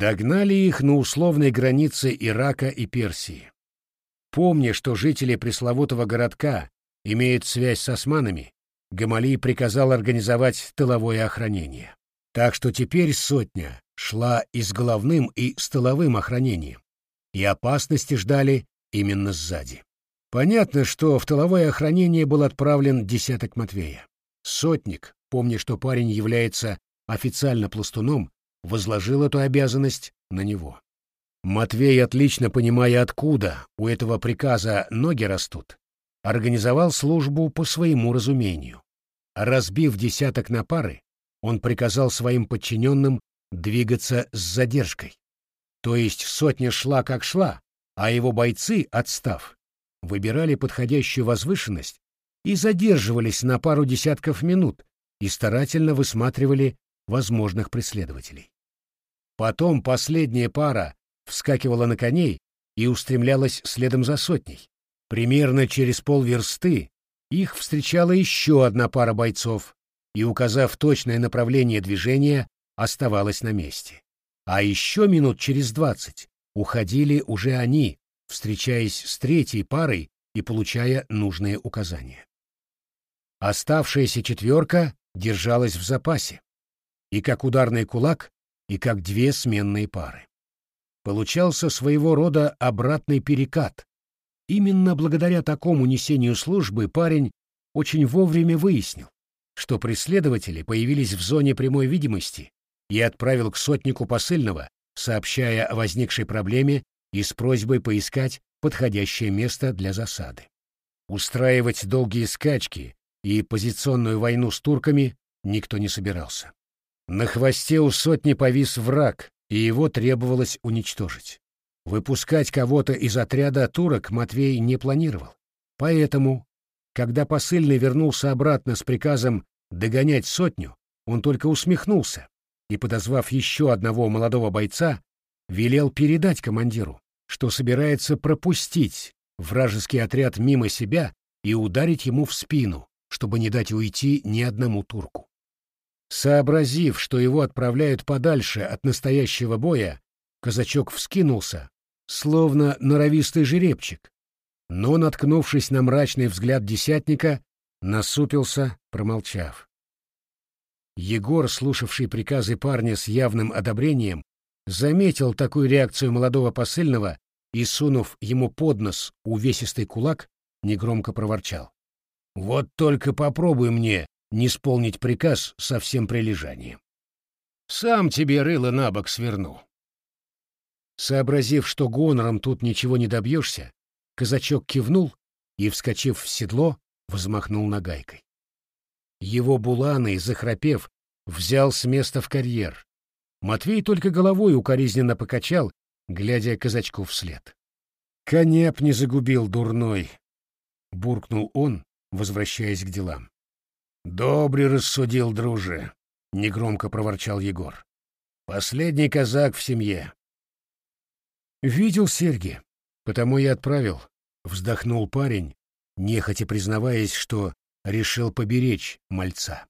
Догнали их на условной границе Ирака и Персии. Помня, что жители пресловутого городка имеют связь с османами, Гамали приказал организовать тыловое охранение. Так что теперь сотня шла и с головным, и с тыловым охранением, и опасности ждали именно сзади. Понятно, что в тыловое охранение был отправлен десяток Матвея. Сотник, помня, что парень является официально пластуном, возложил эту обязанность на него. Матвей, отлично понимая, откуда у этого приказа ноги растут, организовал службу по своему разумению. Разбив десяток на пары, он приказал своим подчиненным двигаться с задержкой. То есть сотня шла как шла, а его бойцы, отстав, выбирали подходящую возвышенность и задерживались на пару десятков минут и старательно высматривали возможных преследователей. Потом последняя пара вскакивала на коней и устремлялась следом за сотней. Примерно через полверсты их встречала еще одна пара бойцов и, указав точное направление движения, оставалась на месте. А еще минут через двадцать уходили уже они, встречаясь с третьей парой и получая нужные указания. Оставшаяся четверка держалась в запасе, и как ударный кулак, и как две сменные пары. Получался своего рода обратный перекат. Именно благодаря такому несению службы парень очень вовремя выяснил, что преследователи появились в зоне прямой видимости и отправил к сотнику посыльного, сообщая о возникшей проблеме и с просьбой поискать подходящее место для засады. Устраивать долгие скачки и позиционную войну с турками никто не собирался. На хвосте у сотни повис враг, и его требовалось уничтожить. Выпускать кого-то из отряда турок Матвей не планировал. Поэтому, когда посыльный вернулся обратно с приказом догонять сотню, он только усмехнулся и, подозвав еще одного молодого бойца, велел передать командиру, что собирается пропустить вражеский отряд мимо себя и ударить ему в спину, чтобы не дать уйти ни одному турку. Сообразив, что его отправляют подальше от настоящего боя, казачок вскинулся, словно норовистый жеребчик, но, наткнувшись на мрачный взгляд десятника, насупился, промолчав. Егор, слушавший приказы парня с явным одобрением, заметил такую реакцию молодого посыльного и, сунув ему под нос увесистый кулак, негромко проворчал. «Вот только попробуй мне не исполнить приказ со всем прилежанием. Сам тебе рыло на бок сверну. Сообразив, что гонором тут ничего не добьешься, казачок кивнул и, вскочив в седло, взмахнул нагайкой. Его буланый, захрапев, взял с места в карьер. Матвей только головой укоризненно покачал, глядя казачку вслед. «Конеп не загубил, дурной!» — буркнул он, возвращаясь к делам. «Добрый рассудил, друже», — негромко проворчал Егор. «Последний казак в семье». «Видел Серги, потому и отправил», — вздохнул парень, нехотя признаваясь, что решил поберечь мальца.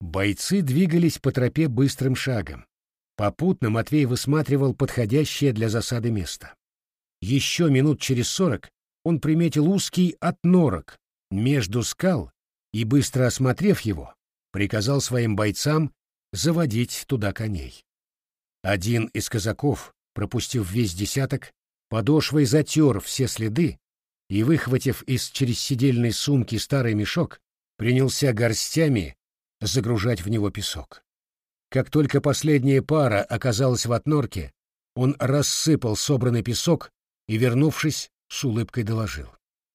Бойцы двигались по тропе быстрым шагом. Попутно Матвей высматривал подходящее для засады место. Еще минут через сорок он приметил узкий отнорок между скал и, быстро осмотрев его, приказал своим бойцам заводить туда коней. Один из казаков, пропустив весь десяток, подошвой затер все следы и, выхватив из черезсидельной сумки старый мешок, принялся горстями загружать в него песок. Как только последняя пара оказалась в отнорке, он рассыпал собранный песок и, вернувшись, с улыбкой доложил.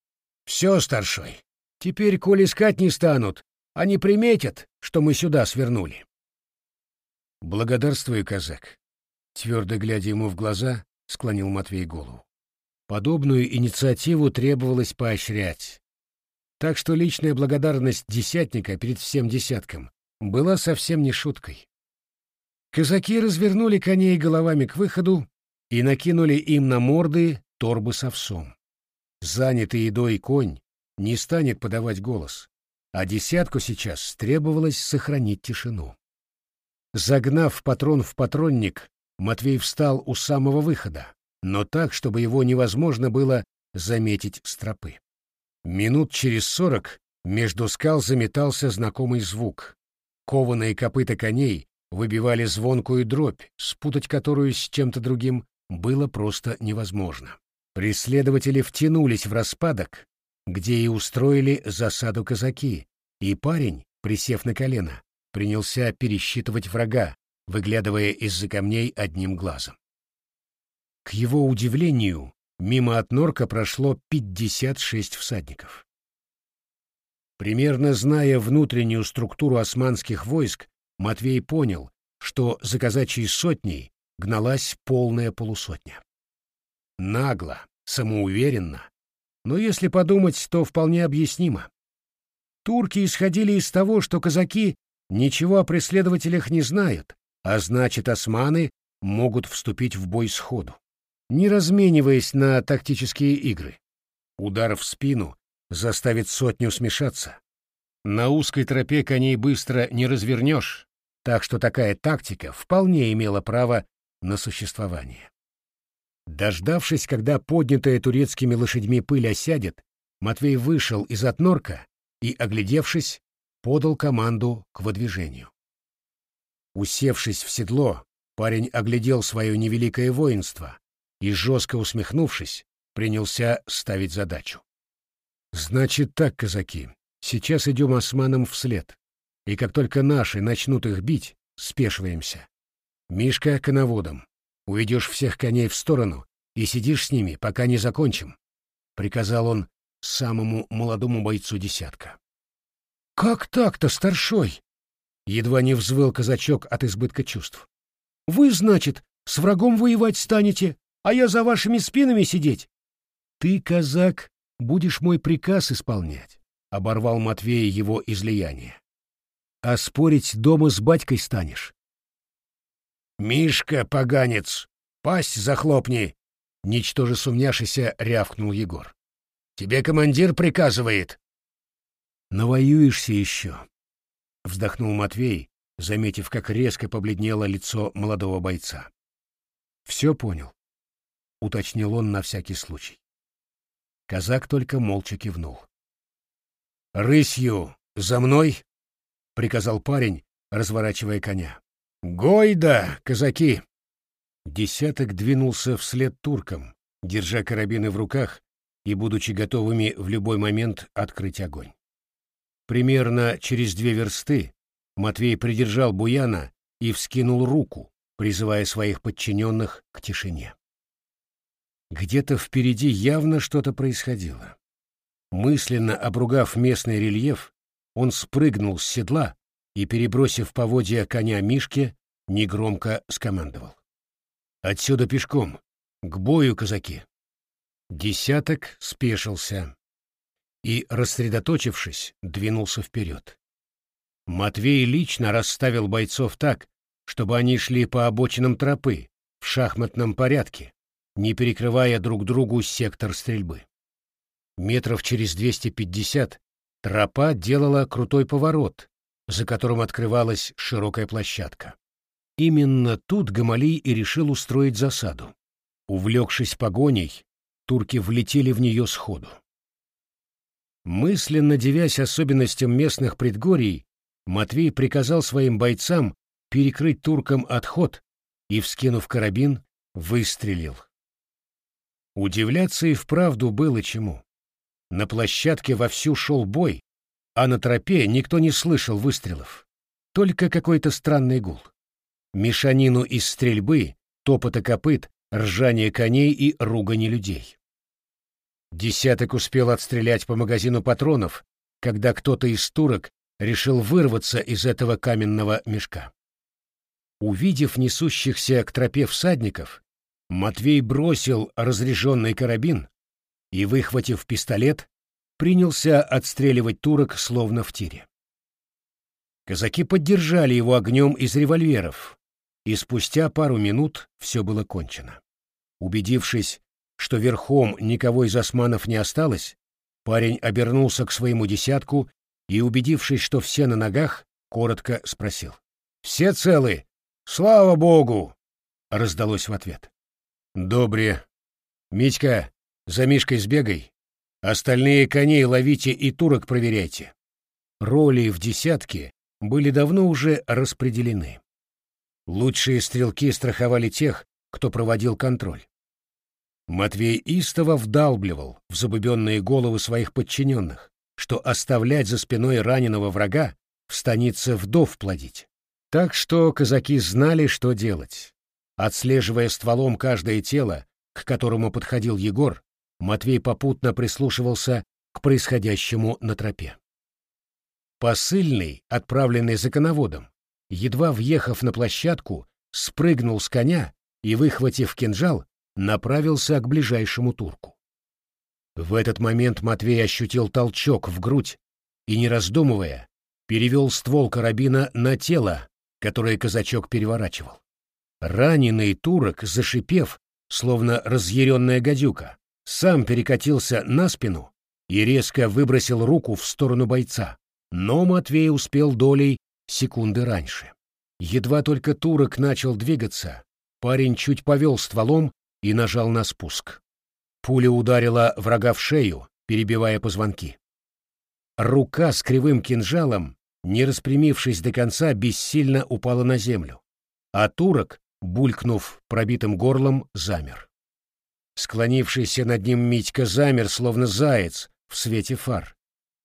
— Все, старшой, Теперь, коль искать не станут, они приметят, что мы сюда свернули. Благодарствую, казак. Твердо глядя ему в глаза, склонил Матвей голову. Подобную инициативу требовалось поощрять. Так что личная благодарность десятника перед всем десятком была совсем не шуткой. Казаки развернули коней головами к выходу и накинули им на морды торбы с овсом. Занятый едой конь не станет подавать голос, а десятку сейчас требовалось сохранить тишину. Загнав патрон в патронник Матвей встал у самого выхода, но так, чтобы его невозможно было заметить с тропы. Минут через сорок между скал заметался знакомый звук. Кованые копыта коней выбивали звонкую дробь, спутать которую с чем-то другим было просто невозможно. Преследователи втянулись в распадок, где и устроили засаду казаки, и парень, присев на колено, принялся пересчитывать врага, выглядывая из-за камней одним глазом. К его удивлению, мимо от норка прошло 56 всадников. Примерно зная внутреннюю структуру османских войск, Матвей понял, что за казачьей сотней гналась полная полусотня. Нагло, самоуверенно, но если подумать, то вполне объяснимо. Турки исходили из того, что казаки ничего о преследователях не знают, а значит, османы могут вступить в бой сходу, не размениваясь на тактические игры. Удар в спину заставит сотню смешаться. На узкой тропе коней быстро не развернешь, так что такая тактика вполне имела право на существование. Дождавшись, когда поднятая турецкими лошадьми пыль осядет, Матвей вышел из отнорка и, оглядевшись, подал команду к выдвижению. Усевшись в седло, парень оглядел свое невеликое воинство и, жестко усмехнувшись, принялся ставить задачу. «Значит так, казаки, сейчас идем османам вслед, и как только наши начнут их бить, спешиваемся. Мишка коноводом, уведешь всех коней в сторону и сидишь с ними, пока не закончим», — приказал он самому молодому бойцу десятка. «Как так-то, старшой?» Едва не взвыл казачок от избытка чувств. «Вы, значит, с врагом воевать станете, а я за вашими спинами сидеть?» «Ты, казак, будешь мой приказ исполнять», — оборвал Матвей его излияние. «А спорить дома с батькой станешь». «Мишка, поганец, пасть захлопни!» — ничтоже сумняшися рявкнул Егор. «Тебе командир приказывает». «Навоюешься еще», вздохнул Матвей, заметив, как резко побледнело лицо молодого бойца. Все понял, уточнил он на всякий случай. Казак только молча кивнул. Рысью за мной, приказал парень, разворачивая коня. Гойда, казаки! Десяток двинулся вслед туркам, держа карабины в руках и будучи готовыми в любой момент открыть огонь. Примерно через две версты Матвей придержал Буяна и вскинул руку, призывая своих подчиненных к тишине. Где-то впереди явно что-то происходило. Мысленно обругав местный рельеф, он спрыгнул с седла и, перебросив поводья коня Мишке, негромко скомандовал. «Отсюда пешком! К бою, казаки!» Десяток спешился, и, рассредоточившись, двинулся вперед. Матвей лично расставил бойцов так, чтобы они шли по обочинам тропы, в шахматном порядке, не перекрывая друг другу сектор стрельбы. Метров через 250 тропа делала крутой поворот, за которым открывалась широкая площадка. Именно тут Гамалий и решил устроить засаду. Увлекшись погоней, турки влетели в нее сходу. Мысленно девясь особенностям местных предгорий, Матвей приказал своим бойцам перекрыть туркам отход и, вскинув карабин, выстрелил. Удивляться и вправду было чему. На площадке вовсю шел бой, а на тропе никто не слышал выстрелов. Только какой-то странный гул. Мешанину из стрельбы, топота копыт, ржания коней и ругани людей. Десяток успел отстрелять по магазину патронов, когда кто-то из турок решил вырваться из этого каменного мешка. Увидев несущихся к тропе всадников, Матвей бросил разряженный карабин и, выхватив пистолет, принялся отстреливать турок словно в тире. Казаки поддержали его огнем из револьверов, и спустя пару минут все было кончено. Убедившись, что верхом никого из османов не осталось, парень обернулся к своему десятку и, убедившись, что все на ногах, коротко спросил. «Все целы? Слава Богу!» — раздалось в ответ. Добре. Митька, за Мишкой сбегай. Остальные коней ловите и турок проверяйте. Роли в десятке были давно уже распределены. Лучшие стрелки страховали тех, кто проводил контроль. Матвей истово вдалбливал в забубенные головы своих подчиненных, что оставлять за спиной раненого врага в станице вдов плодить. Так что казаки знали, что делать. Отслеживая стволом каждое тело, к которому подходил Егор, Матвей попутно прислушивался к происходящему на тропе. Посыльный, отправленный за коноводом, едва въехав на площадку, спрыгнул с коня и, выхватив кинжал, направился к ближайшему турку. В этот момент Матвей ощутил толчок в грудь и, не раздумывая, перевел ствол карабина на тело, которое казачок переворачивал. Раненый турок, зашипев, словно разъяренная гадюка, сам перекатился на спину и резко выбросил руку в сторону бойца, но Матвей успел долей секунды раньше. Едва только турок начал двигаться, парень чуть повел стволом и нажал на спуск. Пуля ударила врага в шею, перебивая позвонки. Рука с кривым кинжалом, не распрямившись до конца, бессильно упала на землю, а турок, булькнув пробитым горлом, замер. Склонившийся над ним Митька замер, словно заяц в свете фар,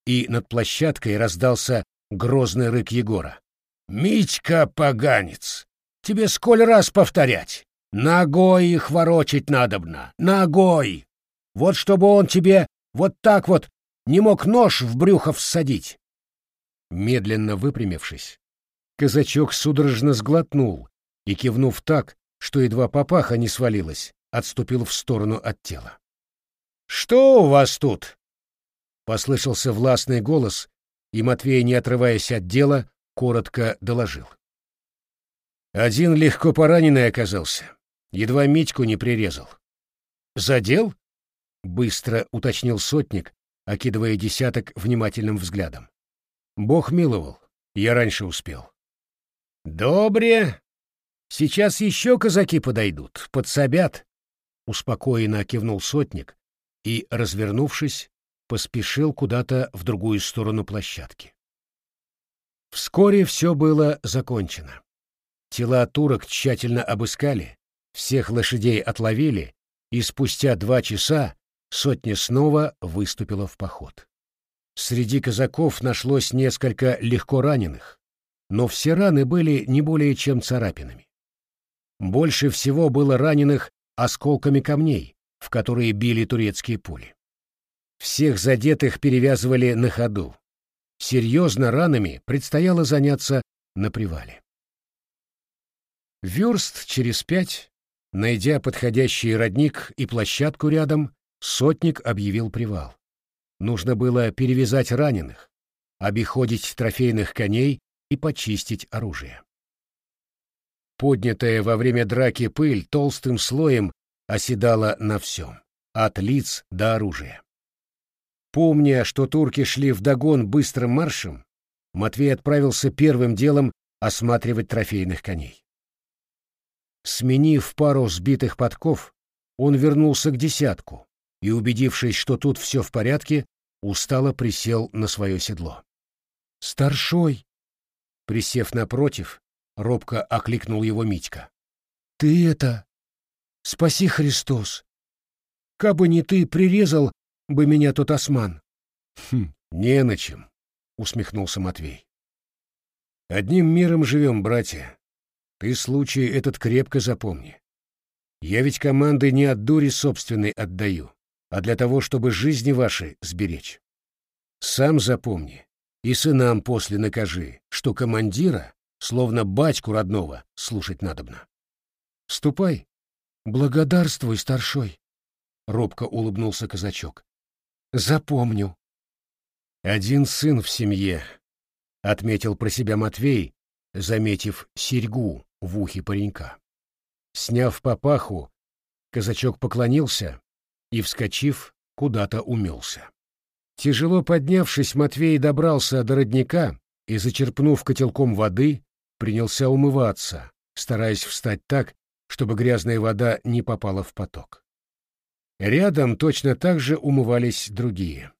и над площадкой раздался грозный рык Егора. «Митька, поганец! Тебе сколь раз повторять? Ногой их ворочить надобно, ногой! Вот чтобы он тебе вот так вот не мог нож в брюхо всадить. Медленно выпрямившись, казачок судорожно сглотнул и, кивнув так, что едва папаха не свалилась, отступил в сторону от тела. «Что у вас тут?» — послышался властный голос, и Матвей, не отрываясь от дела, коротко доложил. Один легко пораненный оказался, едва Митьку не прирезал. «Задел?» — быстро уточнил сотник, окидывая десяток внимательным взглядом. «Бог миловал, я раньше успел». «Добре. Сейчас еще казаки подойдут, подсобят», — успокоенно кивнул сотник и, развернувшись, поспешил куда-то в другую сторону площадки. Вскоре все было закончено. Тела турок тщательно обыскали, всех лошадей отловили, и спустя два часа сотня снова выступила в поход. Среди казаков нашлось несколько легко раненых, но все раны были не более чем царапинами. Больше всего было раненых осколками камней, в которые били турецкие пули. Всех задетых перевязывали на ходу. Серьезно ранами предстояло заняться на привале. Верст через пять, найдя подходящий родник и площадку рядом, Сотник объявил привал. Нужно было перевязать раненых, обиходить трофейных коней и почистить оружие. Поднятая во время драки пыль толстым слоем оседала на всем, от лиц до оружия. Помня, что турки шли вдогон быстрым маршем, Матвей отправился первым делом осматривать трофейных коней. Сменив пару сбитых подков, он вернулся к десятку, и, убедившись, что тут все в порядке, устало присел на свое седло. «Старшой!» Присев напротив, робко окликнул его Митька. «Ты это... Спаси Христос! Кабы не ты, прирезал бы меня тот осман!» «Хм, не на чем!» — усмехнулся Матвей. «Одним миром живем, братья. Ты случай этот крепко запомни. Я ведь команды не от дури собственной отдаю а для того, чтобы жизни ваши сберечь. Сам запомни и сынам после накажи, что командира, словно батьку родного, слушать надобно. Ступай. Благодарствуй, старшой, — робко улыбнулся казачок. Запомню. Один сын в семье, — отметил про себя Матвей, заметив серьгу в ухе паренька. Сняв папаху, казачок поклонился и, вскочив, куда-то умелся. Тяжело поднявшись, Матвей добрался до родника и, зачерпнув котелком воды, принялся умываться, стараясь встать так, чтобы грязная вода не попала в поток. Рядом точно так же умывались другие.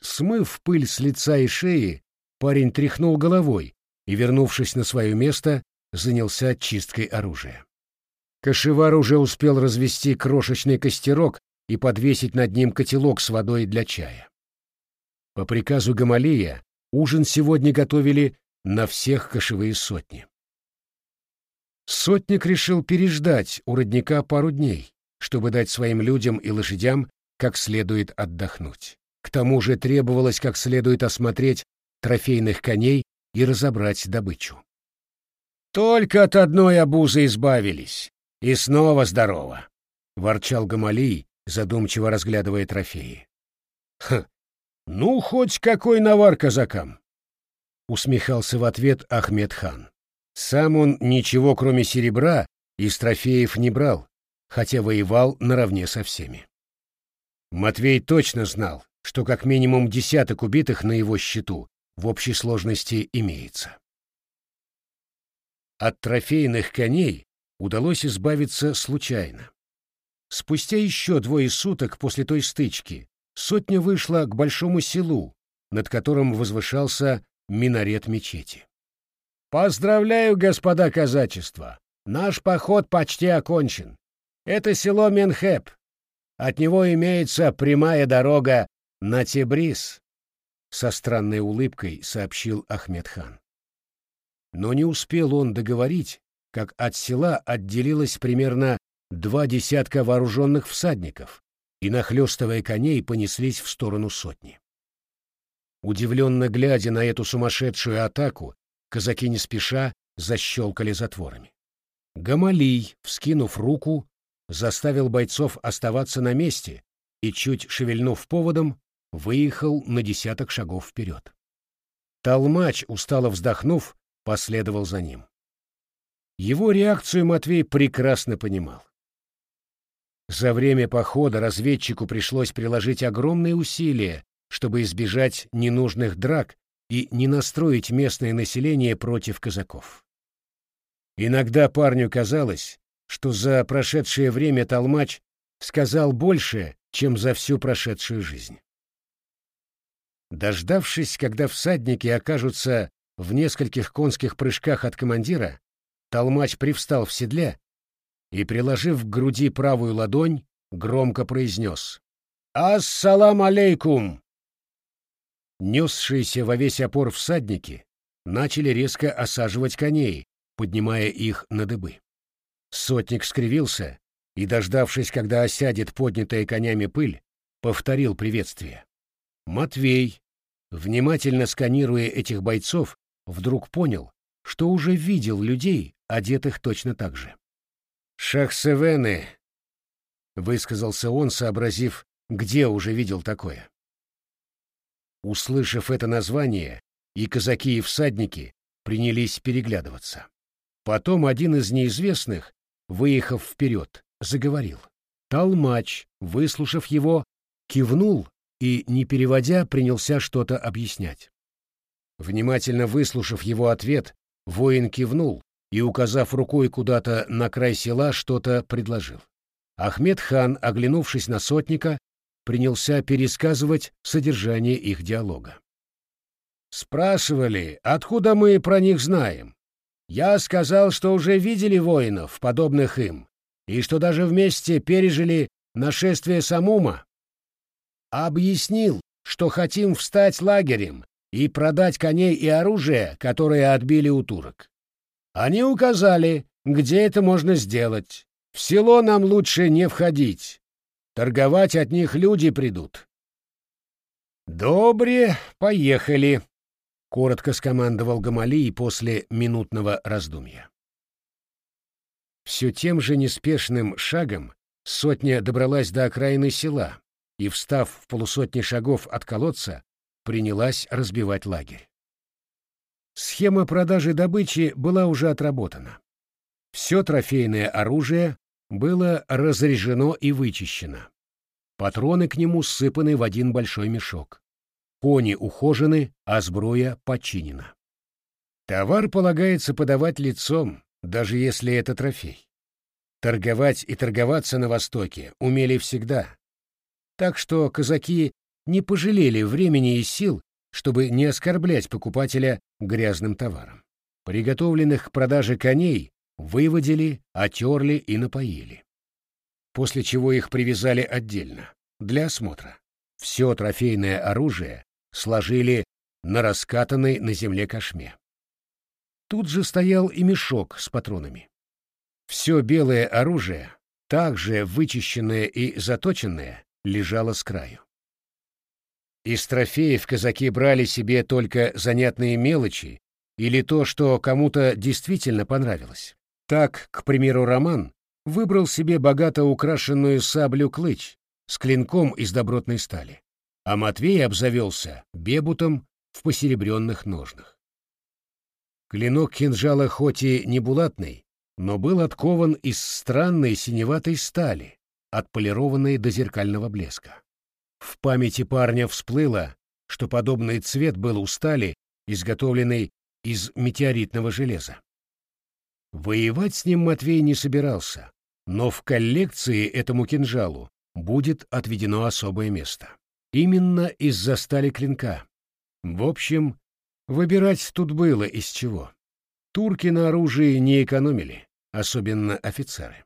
Смыв пыль с лица и шеи, парень тряхнул головой и, вернувшись на свое место, занялся чисткой оружия. Кошевар уже успел развести крошечный костерок и подвесить над ним котелок с водой для чая. По приказу Гамалея ужин сегодня готовили на всех кошевые сотни. Сотник решил переждать у родника пару дней, чтобы дать своим людям и лошадям как следует отдохнуть. К тому же требовалось как следует осмотреть трофейных коней и разобрать добычу. «Только от одной обузы избавились, и снова здорово!» — ворчал Гамалий, задумчиво разглядывая трофеи. «Хм, ну, хоть какой навар казакам!» — усмехался в ответ Ахмед хан. Сам он ничего, кроме серебра, из трофеев не брал, хотя воевал наравне со всеми. Матвей точно знал, что как минимум десяток убитых на его счету в общей сложности имеется. От трофейных коней удалось избавиться случайно. Спустя еще двое суток после той стычки сотня вышла к большому селу, над которым возвышался минарет мечети. «Поздравляю, господа казачества! Наш поход почти окончен. Это село Менхеп. От него имеется прямая дорога на Тебрис», — со странной улыбкой сообщил Ахмедхан. Но не успел он договорить, как от села отделилось примерно два десятка вооруженных всадников и, нахлестывая коней, понеслись в сторону сотни. Удивленно глядя на эту сумасшедшую атаку, казаки не спеша защелкали затворами. Гамалий, вскинув руку, заставил бойцов оставаться на месте и, чуть шевельнув поводом, выехал на десяток шагов вперед. Толмач, устало вздохнув, последовал за ним. Его реакцию Матвей прекрасно понимал. За время похода разведчику пришлось приложить огромные усилия, чтобы избежать ненужных драк и не настроить местное население против казаков. Иногда парню казалось, что за прошедшее время Толмач сказал больше, чем за всю прошедшую жизнь. Дождавшись, когда всадники окажутся в нескольких конских прыжках от командира, Толмач привстал в седле и, приложив к груди правую ладонь, громко произнес «Ассалам алейкум!». Несшиеся во весь опор всадники начали резко осаживать коней, поднимая их на дыбы. Сотник скривился и, дождавшись, когда осядет поднятая конями пыль, повторил приветствие. Матвей, внимательно сканируя этих бойцов, вдруг понял, что уже видел людей, одетых точно так же. «Шахсевены», — высказался он, сообразив, где уже видел такое. Услышав это название, и казаки, и всадники принялись переглядываться. Потом один из неизвестных, выехав вперед, заговорил. Толмач, выслушав его, кивнул и, не переводя, принялся что-то объяснять. Внимательно выслушав его ответ, воин кивнул и, указав рукой куда-то на край села, что-то предложил. Ахмед хан, оглянувшись на сотника, принялся пересказывать содержание их диалога. «Спрашивали, откуда мы про них знаем. Я сказал, что уже видели воинов, подобных им, и что даже вместе пережили нашествие Самума. Объяснил, что хотим встать лагерем и продать коней и оружие, которое отбили у турок. Они указали, где это можно сделать. В село нам лучше не входить. Торговать от них люди придут. «Добре, поехали», — коротко скомандовал Гамалий после минутного раздумья. Все тем же неспешным шагом сотня добралась до окраины села и, встав в полусотни шагов от колодца, принялась разбивать лагерь. Схема продажи добычи была уже отработана. Все трофейное оружие было разряжено и вычищено. Патроны к нему сыпаны в один большой мешок. Кони ухожены, а сброя починена. Товар полагается подавать лицом, даже если это трофей. Торговать и торговаться на Востоке умели всегда. Так что казаки не пожалели времени и сил, чтобы не оскорблять покупателя грязным товаром. Приготовленных к продаже коней выводили, отерли и напоили. После чего их привязали отдельно, для осмотра. Все трофейное оружие сложили на раскатанной на земле кошме. Тут же стоял и мешок с патронами. Все белое оружие, также вычищенное и заточенное, лежало с краю. Из трофеев казаки брали себе только занятные мелочи или то, что кому-то действительно понравилось. Так, к примеру, Роман выбрал себе богато украшенную саблю клыч с клинком из добротной стали, а Матвей обзавелся бебутом в посеребренных ножнах. Клинок кинжала хоть и не булатный, но был откован из странной синеватой стали, отполированной до зеркального блеска. В памяти парня всплыло, что подобный цвет был у стали, изготовленной из метеоритного железа. Воевать с ним Матвей не собирался, но в коллекции этому кинжалу будет отведено особое место. Именно из-за стали клинка. В общем, Выбирать тут было из чего. Турки на оружии не экономили, особенно офицеры.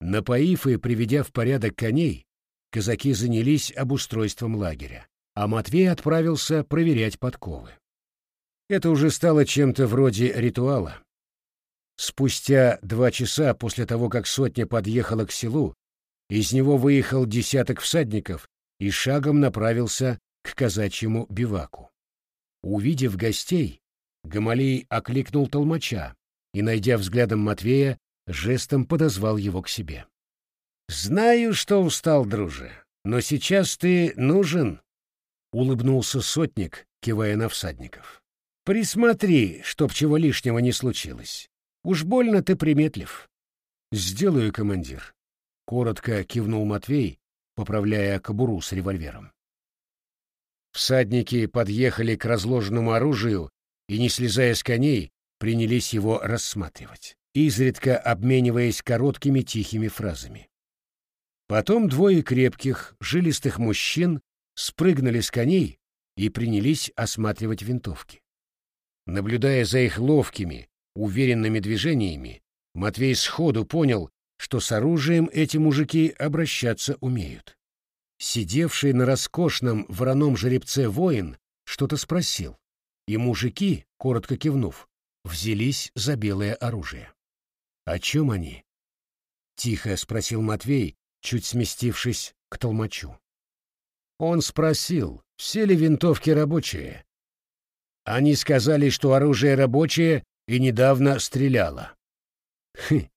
Напоив и приведя в порядок коней, казаки занялись обустройством лагеря, а Матвей отправился проверять подковы. Это уже стало чем-то вроде ритуала. Спустя два часа после того, как сотня подъехала к селу, из него выехал десяток всадников и шагом направился к казачьему биваку. Увидев гостей, Гамалей окликнул толмача и, найдя взглядом Матвея, жестом подозвал его к себе. «Знаю, что устал, друже, но сейчас ты нужен», — улыбнулся сотник, кивая на всадников. «Присмотри, чтоб чего лишнего не случилось. Уж больно ты приметлив». «Сделаю, командир», — коротко кивнул Матвей, поправляя кобуру с револьвером. Всадники подъехали к разложенному оружию и, не слезая с коней, принялись его рассматривать, изредка обмениваясь короткими тихими фразами. Потом двое крепких, жилистых мужчин спрыгнули с коней и принялись осматривать винтовки. Наблюдая за их ловкими, уверенными движениями, Матвей сходу понял, что с оружием эти мужики обращаться умеют. Сидевший на роскошном вороном жеребце воин что-то спросил, и мужики, коротко кивнув, взялись за белое оружие. «О чем они?» — тихо спросил Матвей, чуть сместившись к толмачу. Он спросил, все ли винтовки рабочие. Они сказали, что оружие рабочее и недавно стреляло. «Хм,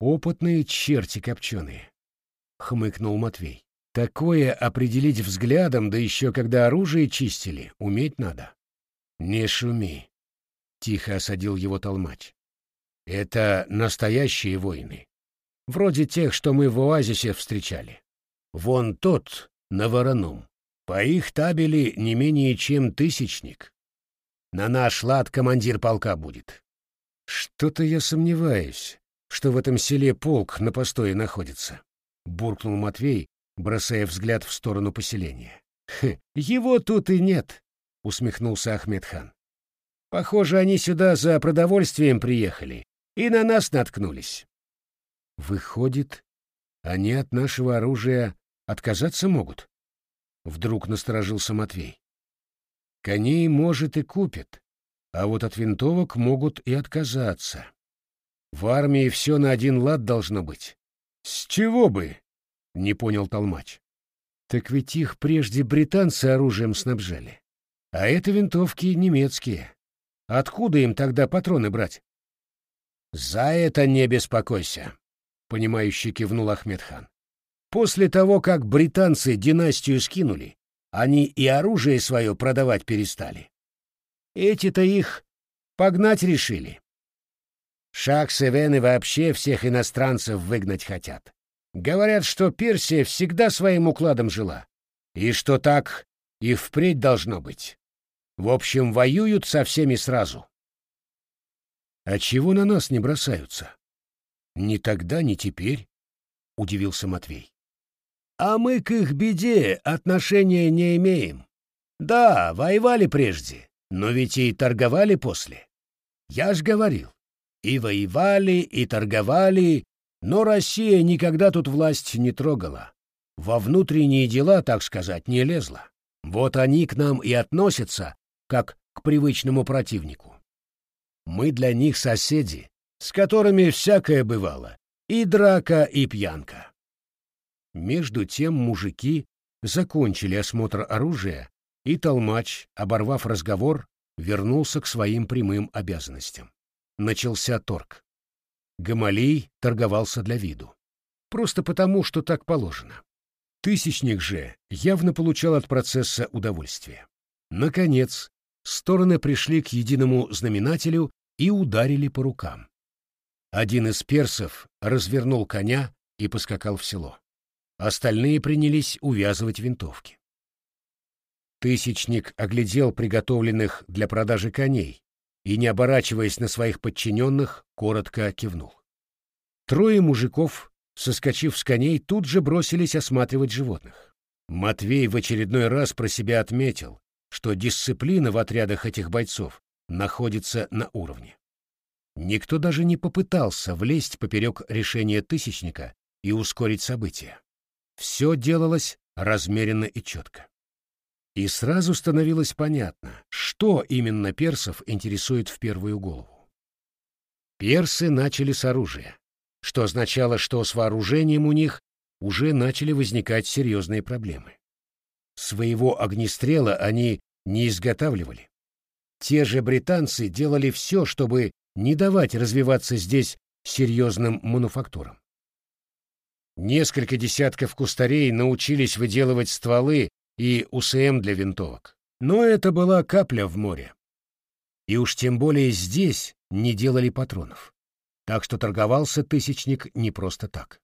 опытные черти копченые», — хмыкнул Матвей. Такое определить взглядом, да еще когда оружие чистили, уметь надо. Не шуми, — тихо осадил его толмач. Это настоящие войны. Вроде тех, что мы в оазисе встречали. Вон тот, на вороном. По их табели не менее чем тысячник. На наш лад командир полка будет. Что-то я сомневаюсь, что в этом селе полк на постое находится, — буркнул Матвей, бросая взгляд в сторону поселения. «Его тут и нет», — усмехнулся Ахмедхан. «Похоже, они сюда за продовольствием приехали и на нас наткнулись». «Выходит, они от нашего оружия отказаться могут?» Вдруг насторожился Матвей. «Коней, может, и купят, а вот от винтовок могут и отказаться. В армии все на один лад должно быть». «С чего бы?» не понял Толмач. Так ведь их прежде британцы оружием снабжали. А это винтовки немецкие. Откуда им тогда патроны брать? За это не беспокойся, понимающе кивнул Ахмедхан. После того, как британцы династию скинули, они и оружие свое продавать перестали. Эти-то их погнать решили. Шах-Севены вообще всех иностранцев выгнать хотят. Говорят, что Персия всегда своим укладом жила, и что так и впредь должно быть. В общем, воюют со всеми сразу. А чего на нас не бросаются? Ни тогда, ни теперь, — удивился Матвей. А мы к их беде отношения не имеем. Да, воевали прежде, но ведь и торговали после. Я ж говорил, и воевали, и торговали, но Россия никогда тут власть не трогала. Во внутренние дела, так сказать, не лезла. Вот они к нам и относятся, как к привычному противнику. Мы для них соседи, с которыми всякое бывало, и драка, и пьянка. Между тем мужики закончили осмотр оружия, и толмач, оборвав разговор, вернулся к своим прямым обязанностям. Начался торг. Гамалей торговался для виду. Просто потому, что так положено. Тысячник же явно получал от процесса удовольствие. Наконец, стороны пришли к единому знаменателю и ударили по рукам. Один из персов развернул коня и поскакал в село. Остальные принялись увязывать винтовки. Тысячник оглядел приготовленных для продажи коней и, не оборачиваясь на своих подчиненных, коротко кивнул. Трое мужиков соскочив с коней, тут же бросились осматривать животных. Матвей в очередной раз про себя отметил, что дисциплина в отрядах этих бойцов находится на уровне. Никто даже не попытался влезть поперек решения Тысячника и ускорить события. Все делалось размеренно и четко. И сразу становилось понятно, что именно персов интересует в первую голову. Персы начали с оружия что означало, что с вооружением у них уже начали возникать серьезные проблемы. Своего огнестрела они не изготавливали. Те же британцы делали все, чтобы не давать развиваться здесь серьезным мануфактурам. Несколько десятков кустарей научились выделывать стволы и УСМ для винтовок. Но это была капля в море. И уж тем более здесь не делали патронов так что торговался тысячник не просто так.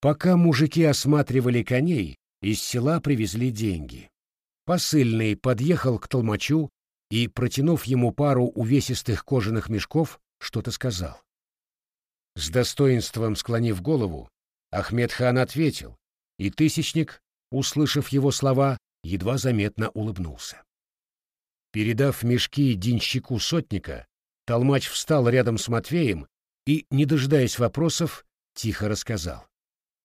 Пока мужики осматривали коней, из села привезли деньги. Посыльный подъехал к толмачу и, протянув ему пару увесистых кожаных мешков, что-то сказал. С достоинством склонив голову, Ахмед хан ответил, и тысячник, услышав его слова, едва заметно улыбнулся. Передав мешки денщику сотника, Толмач встал рядом с Матвеем и, не дожидаясь вопросов, тихо рассказал.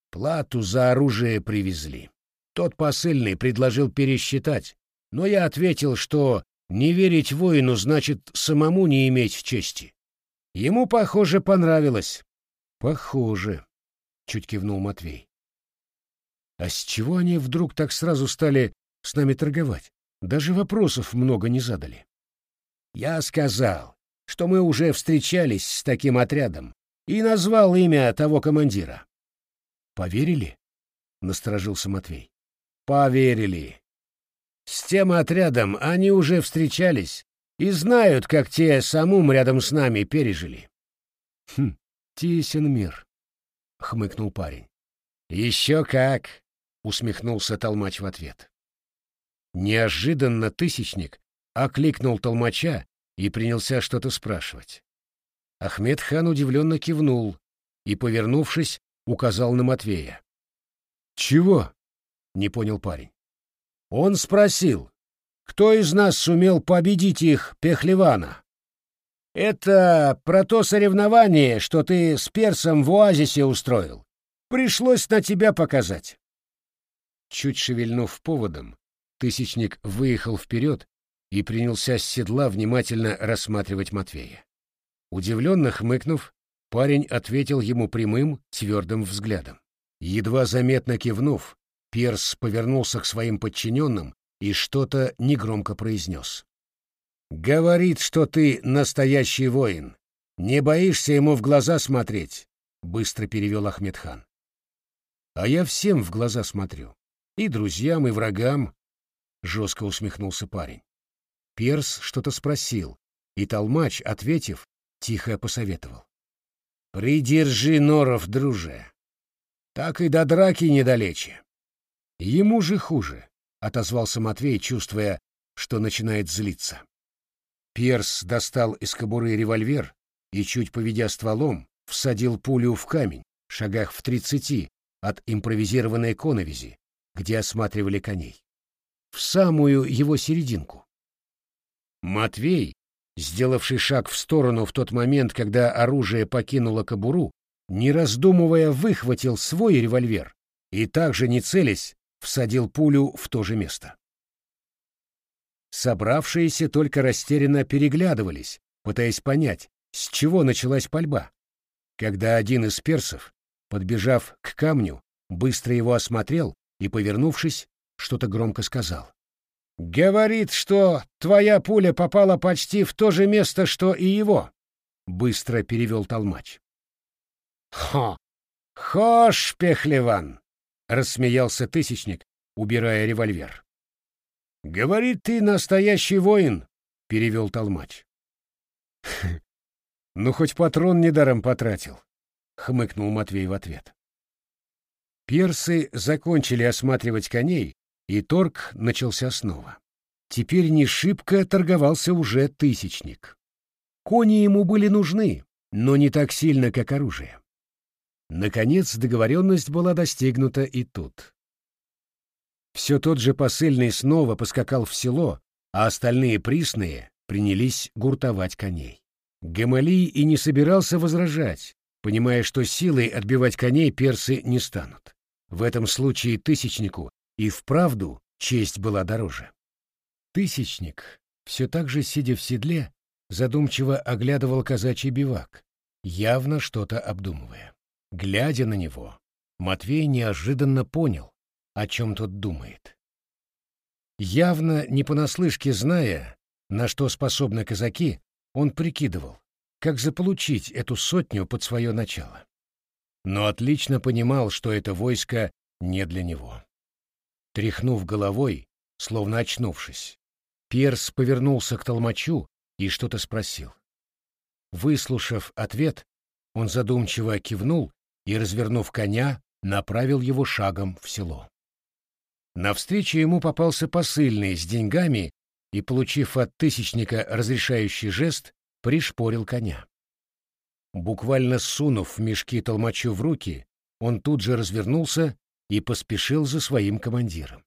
Плату за оружие привезли. Тот посыльный предложил пересчитать, но я ответил, что не верить воину значит самому не иметь чести. Ему, похоже, понравилось. Похоже, чуть кивнул Матвей. А с чего они вдруг так сразу стали с нами торговать? Даже вопросов много не задали. Я сказал, что мы уже встречались с таким отрядом, и назвал имя того командира. «Поверили?» — насторожился Матвей. «Поверили. С тем отрядом они уже встречались и знают, как те самум рядом с нами пережили». «Хм, тесен мир», — хмыкнул парень. «Еще как!» — усмехнулся Толмач в ответ. Неожиданно Тысячник окликнул Толмача и принялся что-то спрашивать. Ахмед хан удивленно кивнул и, повернувшись, указал на Матвея. «Чего?» — не понял парень. Он спросил, кто из нас сумел победить их Пехлевана. «Это про то соревнование, что ты с персом в оазисе устроил. Пришлось на тебя показать». Чуть шевельнув поводом, Тысячник выехал вперед и принялся с седла внимательно рассматривать Матвея. Удивленно хмыкнув, парень ответил ему прямым, твердым взглядом. Едва заметно кивнув, Перс повернулся к своим подчиненным и что-то негромко произнес. «Говорит, что ты настоящий воин. Не боишься ему в глаза смотреть?» — быстро перевел Ахмедхан. «А я всем в глаза смотрю. И друзьям, и врагам», — жестко усмехнулся парень. Перс что-то спросил, и Толмач, ответив, тихо посоветовал. «Придержи норов, друже. Так и до драки недалече». «Ему же хуже», — отозвался Матвей, чувствуя, что начинает злиться. Перс достал из кобуры револьвер и, чуть поведя стволом, всадил пулю в камень, шагах в тридцати от импровизированной коновизи, где осматривали коней. В самую его серединку. Матвей, сделавший шаг в сторону в тот момент, когда оружие покинуло кобуру, не раздумывая, выхватил свой револьвер и также не целясь, всадил пулю в то же место. Собравшиеся только растерянно переглядывались, пытаясь понять, с чего началась пальба. Когда один из персов, подбежав к камню, быстро его осмотрел и, повернувшись, что-то громко сказал. «Говорит, что твоя пуля попала почти в то же место, что и его», — быстро перевел толмач. «Хо! Хош, Пехлеван!» — рассмеялся Тысячник, убирая револьвер. «Говорит, ты настоящий воин», — перевел толмач. «Ну, хоть патрон недаром потратил», — хмыкнул Матвей в ответ. Персы закончили осматривать коней, и торг начался снова. Теперь не шибко торговался уже тысячник. Кони ему были нужны, но не так сильно, как оружие. Наконец договоренность была достигнута и тут. Все тот же посыльный снова поскакал в село, а остальные присные принялись гуртовать коней. Гамалий и не собирался возражать, понимая, что силой отбивать коней персы не станут. В этом случае тысячнику и вправду честь была дороже. Тысячник, все так же сидя в седле, задумчиво оглядывал казачий бивак, явно что-то обдумывая. Глядя на него, Матвей неожиданно понял, о чем тот думает. Явно не понаслышке зная, на что способны казаки, он прикидывал, как заполучить эту сотню под свое начало. Но отлично понимал, что это войско не для него. Тряхнув головой, словно очнувшись, Перс повернулся к толмачу и что-то спросил. Выслушав ответ, он задумчиво кивнул и, развернув коня, направил его шагом в село. Навстречу ему попался посыльный с деньгами и, получив от тысячника разрешающий жест, пришпорил коня. Буквально сунув мешки толмачу в руки, он тут же развернулся и поспешил за своим командиром.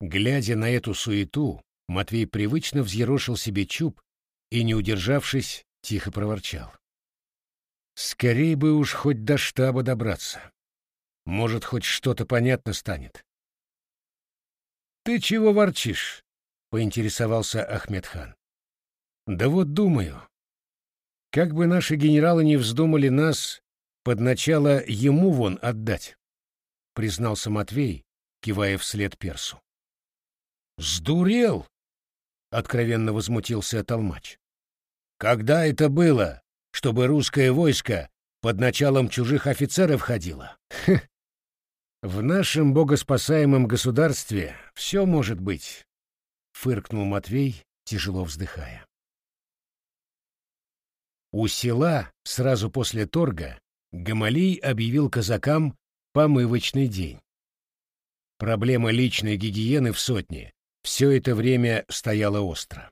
Глядя на эту суету, Матвей привычно взъерошил себе чуб и, не удержавшись, тихо проворчал. «Скорей бы уж хоть до штаба добраться. Может, хоть что-то понятно станет». «Ты чего ворчишь?» — поинтересовался Ахмедхан. «Да вот думаю. Как бы наши генералы не вздумали нас под начало ему вон отдать», — признался Матвей, кивая вслед персу. «Сдурел!» — откровенно возмутился Толмач. «Когда это было, чтобы русское войско под началом чужих офицеров ходило?» В нашем богоспасаемом государстве все может быть, фыркнул Матвей, тяжело вздыхая. У села сразу после торга Гамалий объявил казакам помывочный день. Проблема личной гигиены в сотне все это время стояла остро.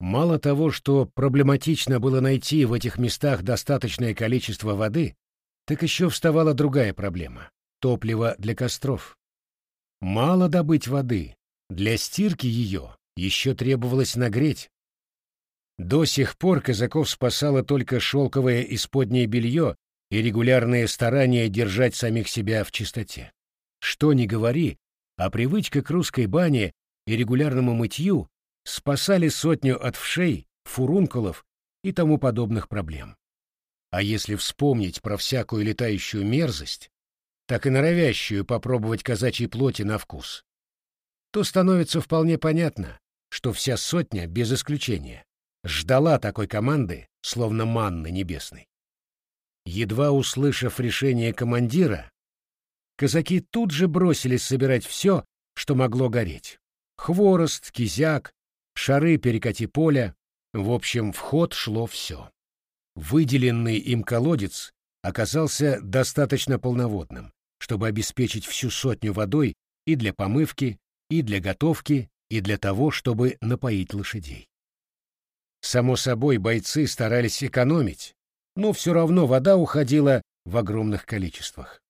Мало того, что проблематично было найти в этих местах достаточное количество воды, так еще вставала другая проблема топливо для костров. Мало добыть воды, для стирки ее еще требовалось нагреть. До сих пор казаков спасало только шелковое исподнее белье и регулярные старания держать самих себя в чистоте. Что ни говори, а привычка к русской бане и регулярному мытью спасали сотню от вшей, фурункулов и тому подобных проблем. А если вспомнить про всякую летающую мерзость, так и норовящую попробовать казачьей плоти на вкус, то становится вполне понятно, что вся сотня, без исключения, ждала такой команды, словно манны небесной. Едва услышав решение командира, казаки тут же бросились собирать все, что могло гореть. Хворост, кизяк, шары перекати поля, в общем, в ход шло все. Выделенный им колодец оказался достаточно полноводным, чтобы обеспечить всю сотню водой и для помывки, и для готовки, и для того, чтобы напоить лошадей. Само собой, бойцы старались экономить, но все равно вода уходила в огромных количествах.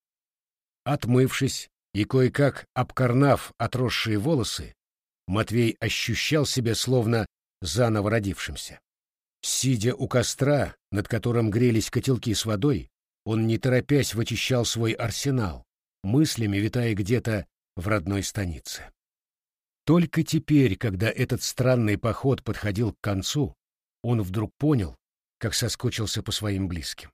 Отмывшись и кое-как обкорнав отросшие волосы, Матвей ощущал себя словно заново родившимся. Сидя у костра, над которым грелись котелки с водой, он не торопясь вычищал свой арсенал, мыслями витая где-то в родной станице. Только теперь, когда этот странный поход подходил к концу, он вдруг понял, как соскучился по своим близким.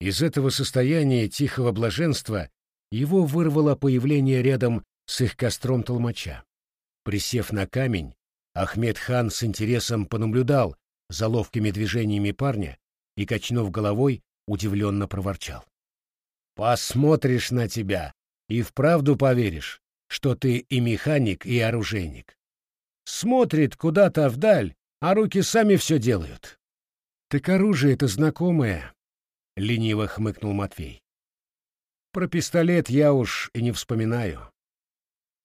Из этого состояния тихого блаженства его вырвало появление рядом с их костром толмача. Присев на камень, Ахмед хан с интересом понаблюдал за ловкими движениями парня и, качнув головой, удивленно проворчал. «Посмотришь на тебя и вправду поверишь, что ты и механик, и оружейник. Смотрит куда-то вдаль, а руки сами все делают». «Так оружие это знакомое», — лениво хмыкнул Матвей. «Про пистолет я уж и не вспоминаю.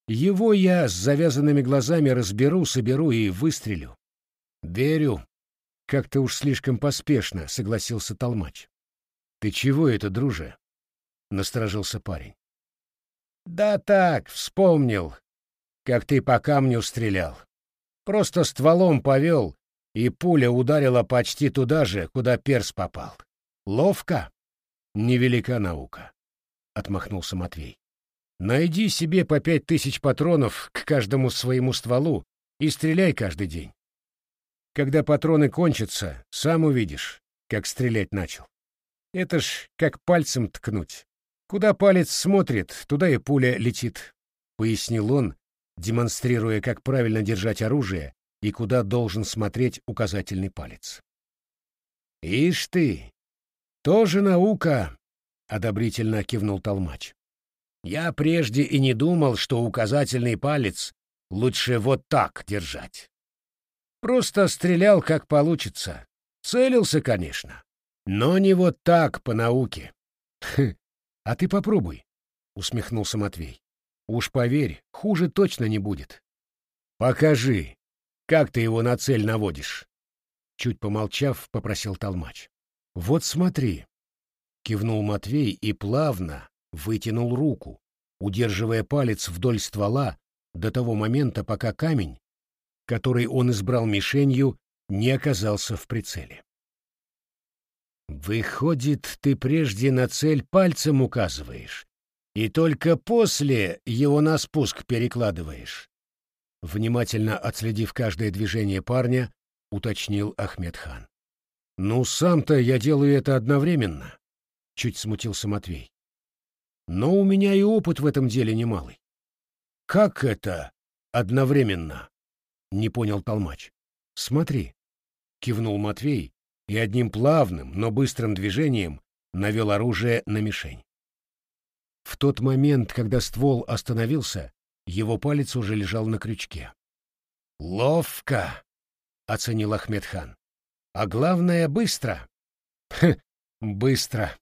Его я с завязанными глазами разберу, соберу и выстрелю. Верю. Как-то уж слишком поспешно, согласился Толмач. Ты чего это, друже? Насторожился парень. Да так, вспомнил, как ты по камню стрелял. Просто стволом повел, и пуля ударила почти туда же, куда перс попал. Ловко? Невелика наука, — отмахнулся Матвей. Найди себе по пять тысяч патронов к каждому своему стволу и стреляй каждый день. Когда патроны кончатся, сам увидишь, как стрелять начал. Это ж как пальцем ткнуть. Куда палец смотрит, туда и пуля летит, — пояснил он, демонстрируя, как правильно держать оружие и куда должен смотреть указательный палец. «Ишь ты! Тоже наука!» — одобрительно кивнул Толмач. Я прежде и не думал, что указательный палец лучше вот так держать. Просто стрелял как получится. Целился, конечно, но не вот так, по науке. А ты попробуй, — усмехнулся Матвей. Уж поверь, хуже точно не будет. Покажи, как ты его на цель наводишь. Чуть помолчав, попросил Толмач. Вот смотри, — кивнул Матвей и плавно, вытянул руку, удерживая палец вдоль ствола до того момента, пока камень, который он избрал мишенью, не оказался в прицеле. «Выходит, ты прежде на цель пальцем указываешь, и только после его на спуск перекладываешь?» Внимательно отследив каждое движение парня, уточнил Ахмедхан. «Ну, сам-то я делаю это одновременно», — чуть смутился Матвей. Но у меня и опыт в этом деле немалый. Как это одновременно? Не понял Толмач. Смотри, кивнул Матвей и одним плавным, но быстрым движением навел оружие на мишень. В тот момент, когда ствол остановился, его палец уже лежал на крючке. «Ловко!» — оценил Ахмедхан. «А главное, быстро!» «Хм, быстро!»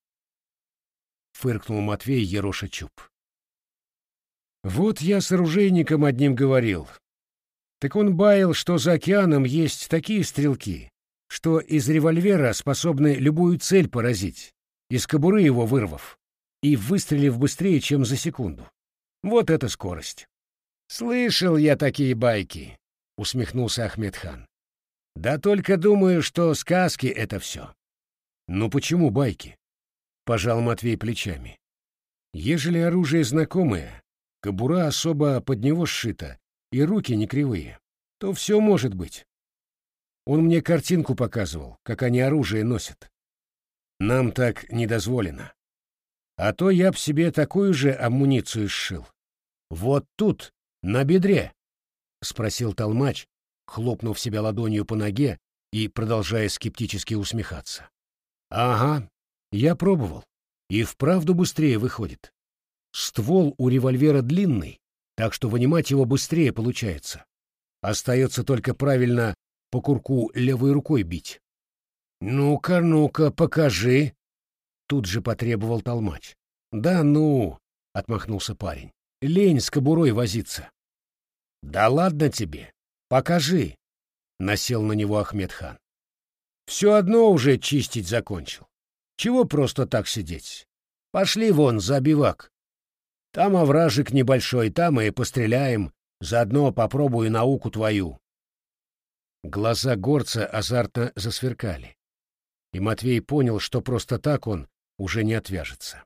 Фыркнул Матвей ероша чуб. Вот я с оружейником одним говорил. Так он баял, что за океаном есть такие стрелки, что из револьвера способны любую цель поразить, из кобуры его вырвав, и выстрелив быстрее, чем за секунду. Вот это скорость. «Слышал я такие байки», — усмехнулся Ахмедхан. «Да только думаю, что сказки — это все». «Ну почему байки?» — пожал Матвей плечами. «Ежели оружие знакомое, кобура особо под него сшита, и руки не кривые, то все может быть. Он мне картинку показывал, как они оружие носят. Нам так не дозволено. А то я б себе такую же амуницию сшил. Вот тут, на бедре, — спросил толмач, хлопнув себя ладонью по ноге и продолжая скептически усмехаться. — Ага, я пробовал. И вправду быстрее выходит. Ствол у револьвера длинный, так что вынимать его быстрее получается. Остается только правильно по курку левой рукой бить. «Ну-ка, ну-ка, покажи!» Тут же потребовал толмач. «Да ну!» — отмахнулся парень. «Лень с кобурой возиться». «Да ладно тебе! Покажи!» — насел на него Ахмед хан. «Все одно уже чистить закончил. Чего просто так сидеть? Пошли вон за бивак. Там овражик небольшой, там и постреляем, заодно попробую науку твою. Глаза горца азартно засверкали. И Матвей понял, что просто так он уже не отвяжется.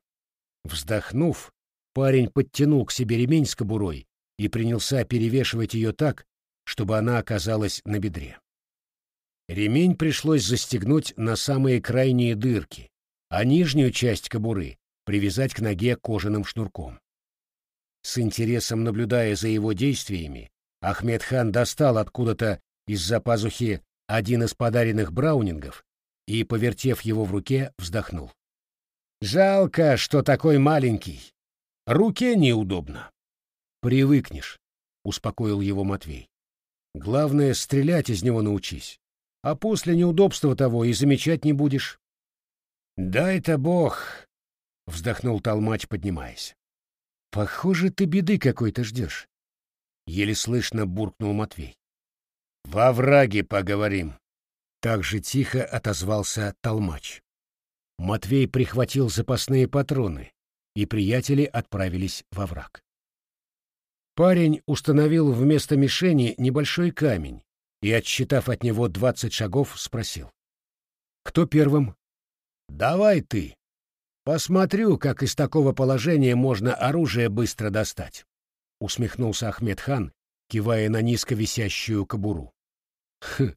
Вздохнув, парень подтянул к себе ремень с кобурой и принялся перевешивать ее так, чтобы она оказалась на бедре. Ремень пришлось застегнуть на самые крайние дырки, а нижнюю часть кобуры привязать к ноге кожаным шнурком. С интересом наблюдая за его действиями, Ахмед хан достал откуда-то из-за пазухи один из подаренных браунингов и, повертев его в руке, вздохнул. «Жалко, что такой маленький. Руке неудобно». «Привыкнешь», — успокоил его Матвей. «Главное, стрелять из него научись, а после неудобства того и замечать не будешь». «Дай-то бог», — вздохнул Толмач, поднимаясь. «Похоже, ты беды какой-то ждешь», — еле слышно буркнул Матвей. «Во враге поговорим», — так же тихо отозвался Толмач. Матвей прихватил запасные патроны, и приятели отправились во враг. Парень установил вместо мишени небольшой камень и, отсчитав от него двадцать шагов, спросил. «Кто первым?» «Давай ты. Посмотрю, как из такого положения можно оружие быстро достать», — усмехнулся Ахмед хан, кивая на низко висящую кобуру. «Хм,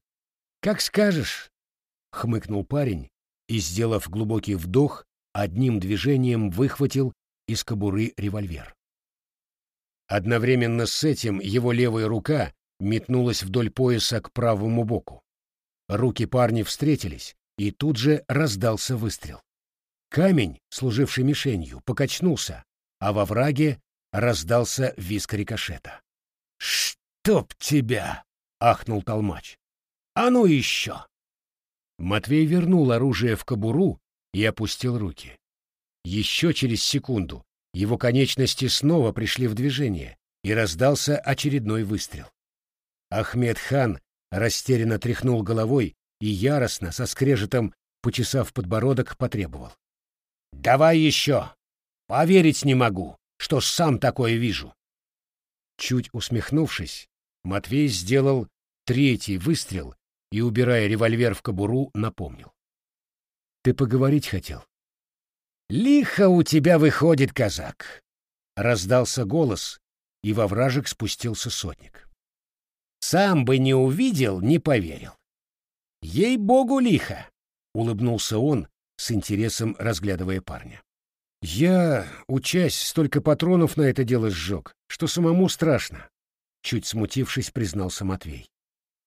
как скажешь», — хмыкнул парень и, сделав глубокий вдох, одним движением выхватил из кобуры револьвер. Одновременно с этим его левая рука метнулась вдоль пояса к правому боку. Руки парня встретились, и тут же раздался выстрел. Камень, служивший мишенью, покачнулся, а во враге раздался виск рикошета. «Чтоб тебя!» — ахнул толмач. «А ну еще!» Матвей вернул оружие в кобуру и опустил руки. Еще через секунду его конечности снова пришли в движение, и раздался очередной выстрел. Ахмед хан растерянно тряхнул головой и яростно, со скрежетом, почесав подбородок, потребовал. «Давай еще! Поверить не могу, что сам такое вижу!» Чуть усмехнувшись, Матвей сделал третий выстрел и, убирая револьвер в кобуру, напомнил. «Ты поговорить хотел?» «Лихо у тебя выходит, казак!» — раздался голос, и во вражек спустился сотник. «Сам бы не увидел, не поверил». «Ей-богу, лихо!» — улыбнулся он, с интересом разглядывая парня. «Я, учась, столько патронов на это дело сжег, что самому страшно», — чуть смутившись, признался Матвей.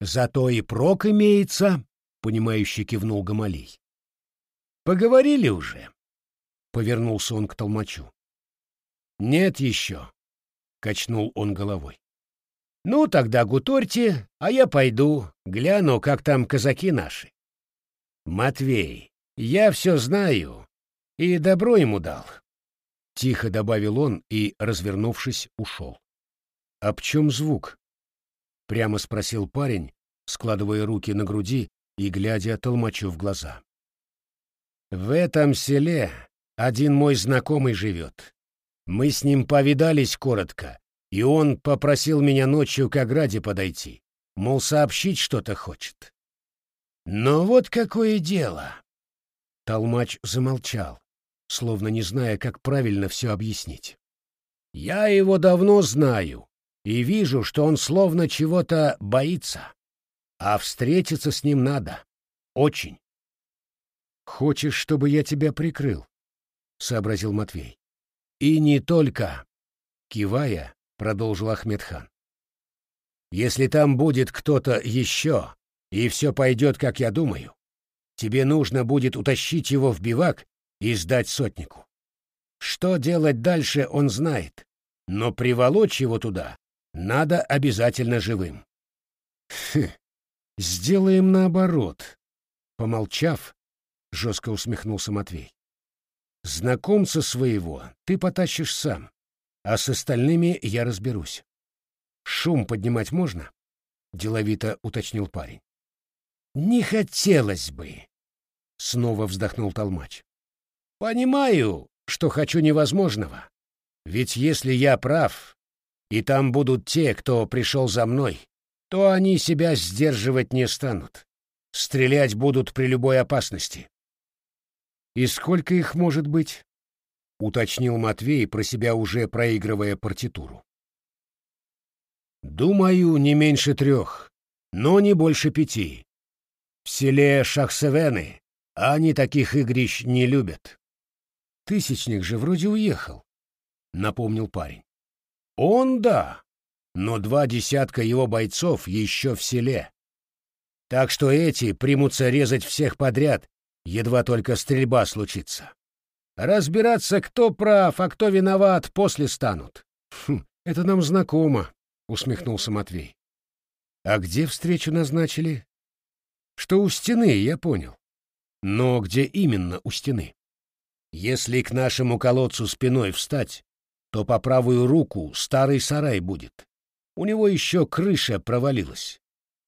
Зато и прок имеется, понимающе кивнул Гамалей. Поговорили уже. Повернулся он к толмачу. Нет еще, качнул он головой. Ну, тогда гуторьте, а я пойду, гляну, как там казаки наши. Матвей, я все знаю и добро ему дал. Тихо добавил он и, развернувшись, ушел. — А в чем звук? — прямо спросил парень, складывая руки на груди и глядя толмачу в глаза. «В этом селе один мой знакомый живет. Мы с ним повидались коротко, и он попросил меня ночью к ограде подойти, мол, сообщить что-то хочет. Но вот какое дело!» Толмач замолчал, словно не зная, как правильно все объяснить. «Я его давно знаю и вижу, что он словно чего-то боится. А встретиться с ним надо. Очень. «Хочешь, чтобы я тебя прикрыл?» — сообразил Матвей. «И не только!» — кивая, продолжил Ахмедхан. «Если там будет кто-то еще, и все пойдет, как я думаю, тебе нужно будет утащить его в бивак и сдать сотнику. Что делать дальше, он знает, но приволочь его туда надо обязательно живым». «Хм, Сделаем наоборот. Помолчав, жестко усмехнулся Матвей. Знакомца своего ты потащишь сам, а с остальными я разберусь. Шум поднимать можно? Деловито уточнил парень. Не хотелось бы. Снова вздохнул Толмач. Понимаю, что хочу невозможного. Ведь если я прав, и там будут те, кто пришел за мной, то они себя сдерживать не станут. Стрелять будут при любой опасности. «И сколько их может быть?» — уточнил Матвей, про себя уже проигрывая партитуру. «Думаю, не меньше трех, но не больше пяти. В селе Шахсевены они таких игрищ не любят». «Тысячник же вроде уехал», — напомнил парень. «Он — да, но два десятка его бойцов еще в селе. Так что эти примутся резать всех подряд, едва только стрельба случится. Разбираться, кто прав, а кто виноват, после станут. Хм, это нам знакомо, усмехнулся Матвей. А где встречу назначили? Что у стены, я понял. Но где именно у стены? Если к нашему колодцу спиной встать, то по правую руку старый сарай будет. У него еще крыша провалилась.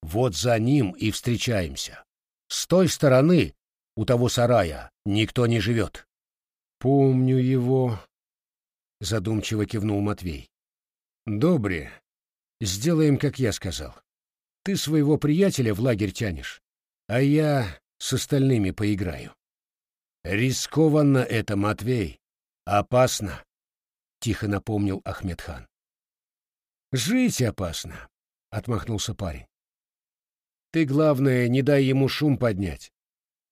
Вот за ним и встречаемся. С той стороны, у того сарая, никто не живет. Помню его, задумчиво кивнул Матвей. Добре. Сделаем, как я сказал. Ты своего приятеля в лагерь тянешь, а я с остальными поиграю. Рискованно это, Матвей. Опасно, тихо напомнил Ахмедхан. Жить опасно, отмахнулся парень. Ты, главное, не дай ему шум поднять,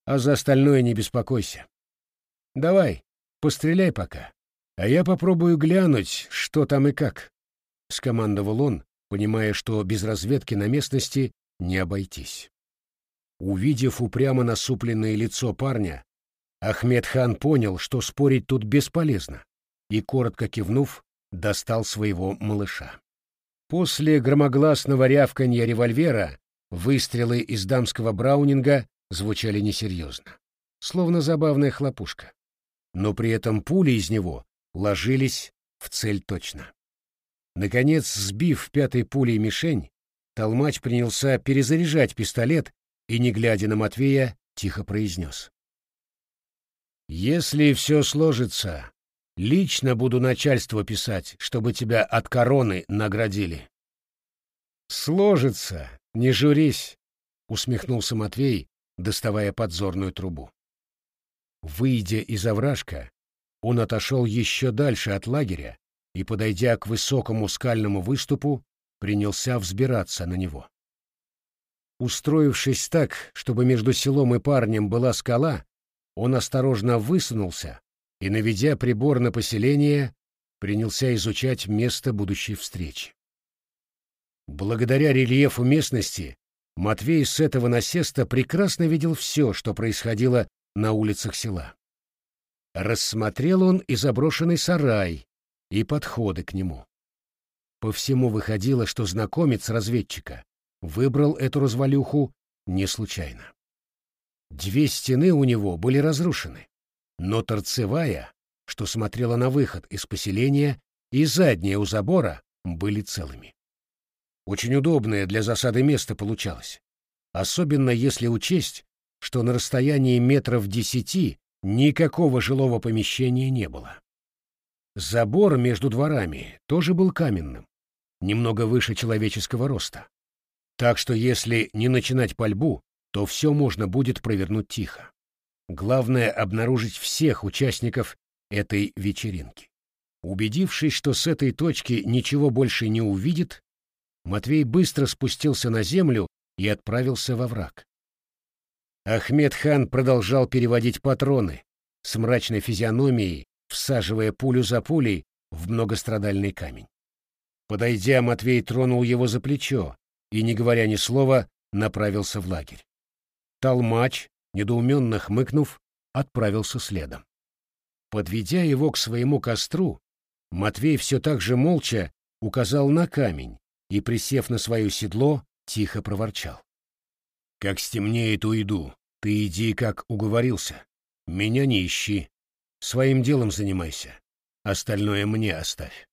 а за остальное не беспокойся. Давай, постреляй пока, а я попробую глянуть, что там и как, — скомандовал он, понимая, что без разведки на местности не обойтись. Увидев упрямо насупленное лицо парня, Ахмед хан понял, что спорить тут бесполезно, и, коротко кивнув, достал своего малыша. После громогласного рявканья револьвера выстрелы из дамского браунинга звучали несерьезно, словно забавная хлопушка. Но при этом пули из него ложились в цель точно. Наконец, сбив пятой пулей мишень, Толмач принялся перезаряжать пистолет и, не глядя на Матвея, тихо произнес. «Если все сложится, лично буду начальству писать, чтобы тебя от короны наградили». «Сложится, не журись», — усмехнулся Матвей, доставая подзорную трубу. Выйдя из овражка, он отошел еще дальше от лагеря и, подойдя к высокому скальному выступу, принялся взбираться на него. Устроившись так, чтобы между селом и парнем была скала, он осторожно высунулся и, наведя прибор на поселение, принялся изучать место будущей встречи. Благодаря рельефу местности Матвей с этого насеста прекрасно видел все, что происходило на улицах села. Рассмотрел он и заброшенный сарай, и подходы к нему. По всему выходило, что знакомец разведчика выбрал эту развалюху не случайно. Две стены у него были разрушены, но торцевая, что смотрела на выход из поселения, и задняя у забора были целыми. Очень удобное для засады место получалось. Особенно если учесть, что на расстоянии метров десяти никакого жилого помещения не было. Забор между дворами тоже был каменным, немного выше человеческого роста. Так что если не начинать пальбу, то все можно будет провернуть тихо. Главное — обнаружить всех участников этой вечеринки. Убедившись, что с этой точки ничего больше не увидит, Матвей быстро спустился на землю и отправился во враг. Ахмед хан продолжал переводить патроны с мрачной физиономией, всаживая пулю за пулей в многострадальный камень. Подойдя, Матвей тронул его за плечо и, не говоря ни слова, направился в лагерь. Толмач, недоуменно хмыкнув, отправился следом. Подведя его к своему костру, Матвей все так же молча указал на камень, и, присев на свое седло, тихо проворчал. «Как стемнеет, уйду. Ты иди, как уговорился. Меня не ищи. Своим делом занимайся. Остальное мне оставь».